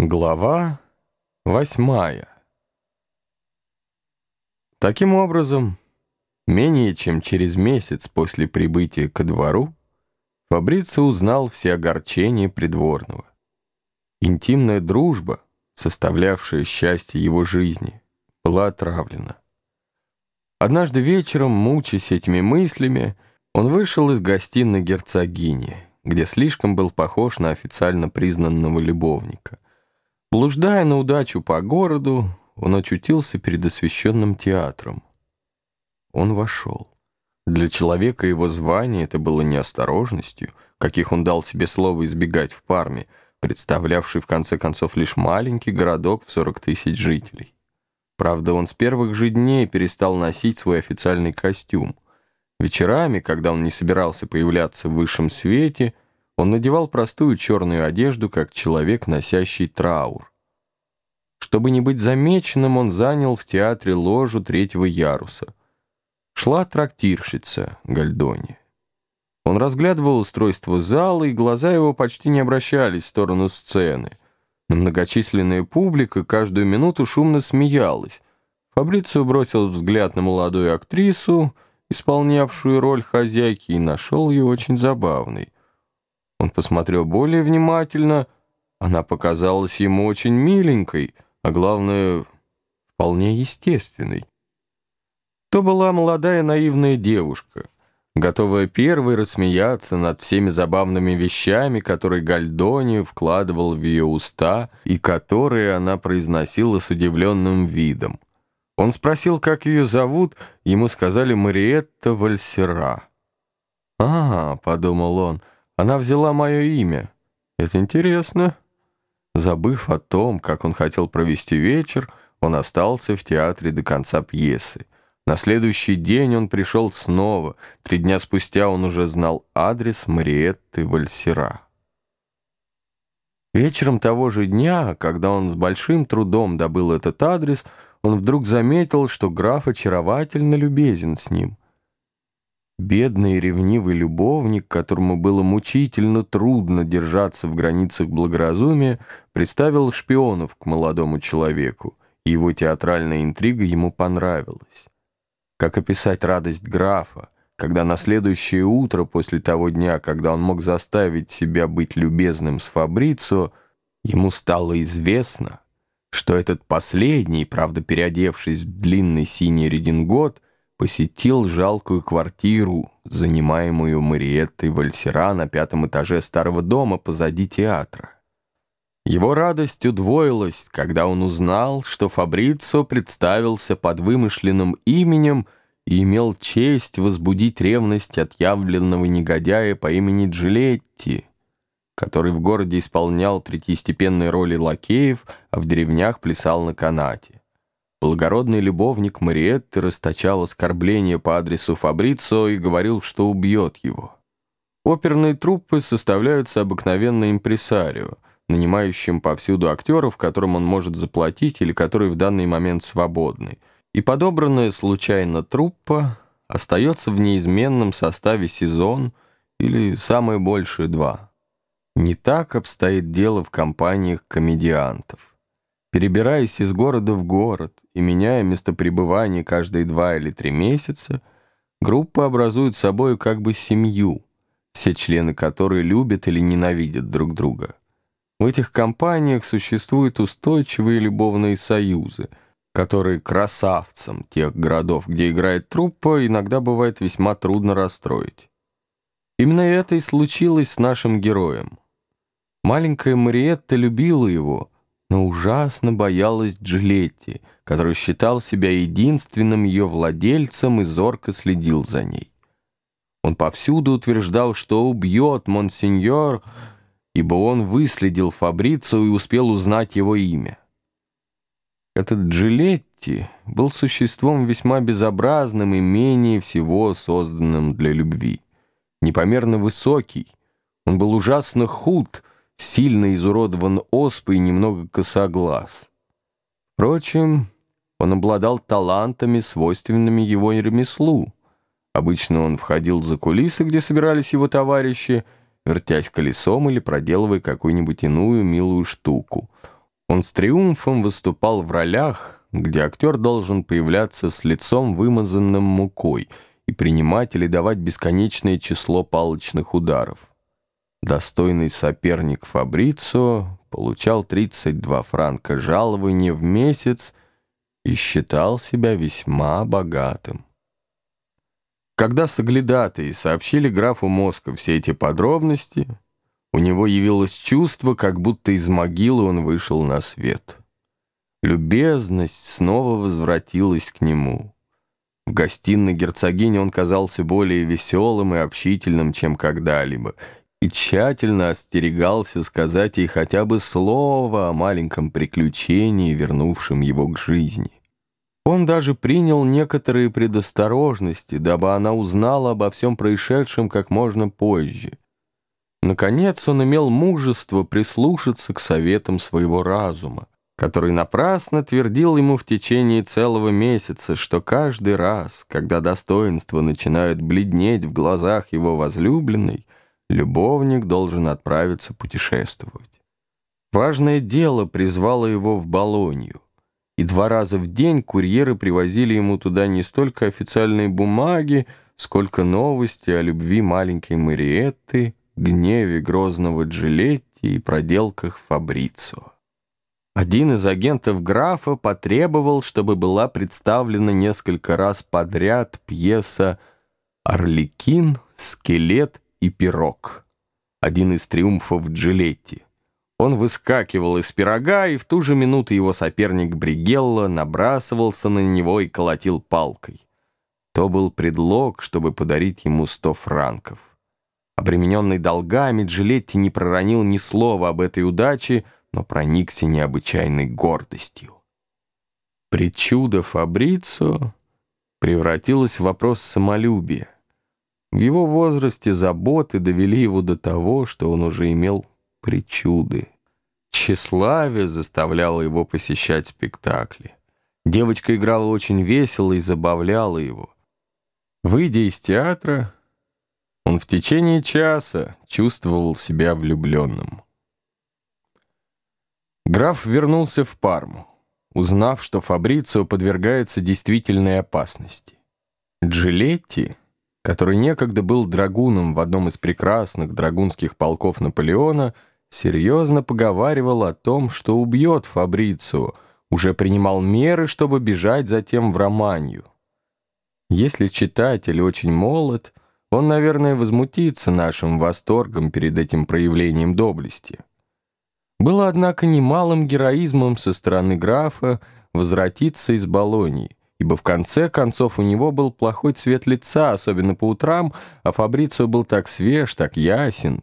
Глава восьмая Таким образом, менее чем через месяц после прибытия ко двору, Фабрицио узнал все огорчения придворного. Интимная дружба, составлявшая счастье его жизни, была отравлена. Однажды вечером, мучаясь этими мыслями, он вышел из гостиной герцогини, где слишком был похож на официально признанного любовника — Блуждая на удачу по городу, он очутился перед освященным театром. Он вошел. Для человека его звания это было неосторожностью, каких он дал себе слово избегать в Парме, представлявший в конце концов лишь маленький городок в 40 тысяч жителей. Правда, он с первых же дней перестал носить свой официальный костюм. Вечерами, когда он не собирался появляться в высшем свете, он надевал простую черную одежду, как человек, носящий траур. Чтобы не быть замеченным, он занял в театре ложу третьего яруса. Шла трактирщица Гальдони. Он разглядывал устройство зала, и глаза его почти не обращались в сторону сцены. Но многочисленная публика каждую минуту шумно смеялась. Фабрицио бросил взгляд на молодую актрису, исполнявшую роль хозяйки, и нашел ее очень забавной. Он посмотрел более внимательно. Она показалась ему очень миленькой, а главное, вполне естественной. То была молодая наивная девушка, готовая первой рассмеяться над всеми забавными вещами, которые Гальдони вкладывал в ее уста и которые она произносила с удивленным видом. Он спросил, как ее зовут, ему сказали Мариетта Вальсера. «А, — подумал он, — она взяла мое имя. Это интересно. Забыв о том, как он хотел провести вечер, он остался в театре до конца пьесы. На следующий день он пришел снова. Три дня спустя он уже знал адрес Мариетты Вальсера. Вечером того же дня, когда он с большим трудом добыл этот адрес, он вдруг заметил, что граф очаровательно любезен с ним — Бедный и ревнивый любовник, которому было мучительно трудно держаться в границах благоразумия, представил шпионов к молодому человеку, и его театральная интрига ему понравилась. Как описать радость графа, когда на следующее утро после того дня, когда он мог заставить себя быть любезным с Фабрицио, ему стало известно, что этот последний, правда переодевшись в длинный синий редингот, посетил жалкую квартиру, занимаемую Мариеттой Вальсера на пятом этаже старого дома позади театра. Его радость удвоилась, когда он узнал, что Фабрицо представился под вымышленным именем и имел честь возбудить ревность отъявленного негодяя по имени Джилетти, который в городе исполнял третьестепенные роли лакеев, а в деревнях плясал на канате. Благородный любовник Мариетты расточал оскорбления по адресу Фабрицо и говорил, что убьет его. Оперные труппы составляются обыкновенно импресарио, нанимающим повсюду актеров, которым он может заплатить или которые в данный момент свободны. И подобранная случайно труппа остается в неизменном составе сезон или самое большее два. Не так обстоит дело в компаниях комедиантов. Перебираясь из города в город и меняя место пребывания каждые два или три месяца, группа образует собой как бы семью, все члены которой любят или ненавидят друг друга. В этих компаниях существуют устойчивые любовные союзы, которые красавцам тех городов, где играет труппа, иногда бывает весьма трудно расстроить. Именно это и случилось с нашим героем. Маленькая Мариетта любила его — но ужасно боялась Джилетти, который считал себя единственным ее владельцем и зорко следил за ней. Он повсюду утверждал, что убьет монсеньор, ибо он выследил Фабрицу и успел узнать его имя. Этот Джилетти был существом весьма безобразным и менее всего созданным для любви. Непомерно высокий, он был ужасно худ, сильно изуродован оспой и немного косоглаз. Впрочем, он обладал талантами, свойственными его ремеслу. Обычно он входил за кулисы, где собирались его товарищи, вертясь колесом или проделывая какую-нибудь иную милую штуку. Он с триумфом выступал в ролях, где актер должен появляться с лицом вымазанным мукой и принимать или давать бесконечное число палочных ударов. Достойный соперник Фабрицио получал 32 франка жалования в месяц и считал себя весьма богатым. Когда соглядатые сообщили графу Моска все эти подробности, у него явилось чувство, как будто из могилы он вышел на свет. Любезность снова возвратилась к нему. В гостиной герцогини он казался более веселым и общительным, чем когда-либо, и тщательно остерегался сказать ей хотя бы слово о маленьком приключении, вернувшем его к жизни. Он даже принял некоторые предосторожности, дабы она узнала обо всем происшедшем как можно позже. Наконец он имел мужество прислушаться к советам своего разума, который напрасно твердил ему в течение целого месяца, что каждый раз, когда достоинства начинают бледнеть в глазах его возлюбленной, любовник должен отправиться путешествовать. Важное дело призвало его в Болонью и два раза в день курьеры привозили ему туда не столько официальные бумаги, сколько новости о любви маленькой Мариетты, гневе грозного Джилетти и проделках Фабрицио. Один из агентов графа потребовал, чтобы была представлена несколько раз подряд пьеса «Орликин, скелет и пирог», один из триумфов Джилетти. Он выскакивал из пирога, и в ту же минуту его соперник Бригелло набрасывался на него и колотил палкой. То был предлог, чтобы подарить ему сто франков. Обремененный долгами, Джилетти не проронил ни слова об этой удаче, но проникся необычайной гордостью. Причуда Фабрицо превратилась в вопрос самолюбия. В его возрасте заботы довели его до того, что он уже имел причуды. Тщеславие заставляло его посещать спектакли. Девочка играла очень весело и забавляла его. Выйдя из театра, он в течение часа чувствовал себя влюбленным. Граф вернулся в Парму, узнав, что Фабрицио подвергается действительной опасности. Джилетти который некогда был драгуном в одном из прекрасных драгунских полков Наполеона, серьезно поговаривал о том, что убьет Фабрицу, уже принимал меры, чтобы бежать затем в Романию. Если читатель очень молод, он, наверное, возмутится нашим восторгом перед этим проявлением доблести. Было, однако, немалым героизмом со стороны графа возвратиться из Болонии, ибо в конце концов у него был плохой цвет лица, особенно по утрам, а Фабрицио был так свеж, так ясен.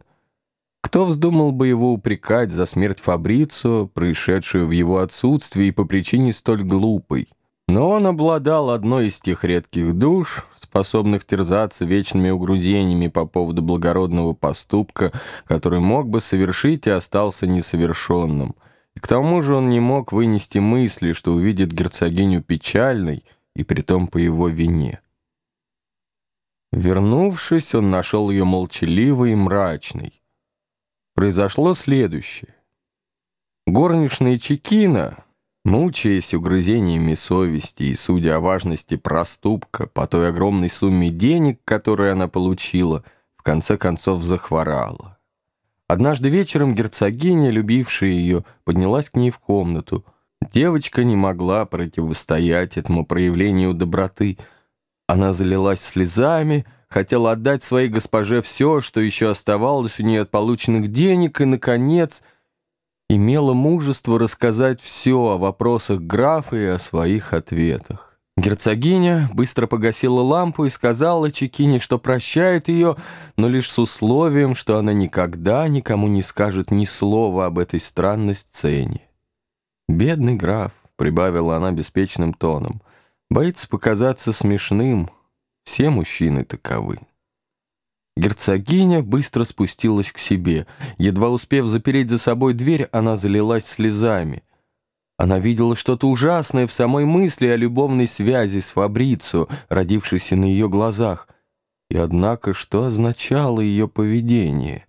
Кто вздумал бы его упрекать за смерть Фабрицио, происшедшую в его отсутствии и по причине столь глупой? Но он обладал одной из тех редких душ, способных терзаться вечными угрузениями по поводу благородного поступка, который мог бы совершить и остался несовершенным — и к тому же он не мог вынести мысли, что увидит герцогиню печальной, и притом по его вине. Вернувшись, он нашел ее молчаливой и мрачной. Произошло следующее. Горничная Чекина, мучаясь угрызениями совести и судя о важности проступка по той огромной сумме денег, которую она получила, в конце концов захворала. Однажды вечером герцогиня, любившая ее, поднялась к ней в комнату. Девочка не могла противостоять этому проявлению доброты. Она залилась слезами, хотела отдать своей госпоже все, что еще оставалось у нее от полученных денег, и, наконец, имела мужество рассказать все о вопросах графа и о своих ответах. Герцогиня быстро погасила лампу и сказала Чекине, что прощает ее, но лишь с условием, что она никогда никому не скажет ни слова об этой странной сцене. «Бедный граф», — прибавила она беспечным тоном, — «боится показаться смешным. Все мужчины таковы». Герцогиня быстро спустилась к себе. Едва успев запереть за собой дверь, она залилась слезами. Она видела что-то ужасное в самой мысли о любовной связи с Фабрицио, родившейся на ее глазах. И однако, что означало ее поведение?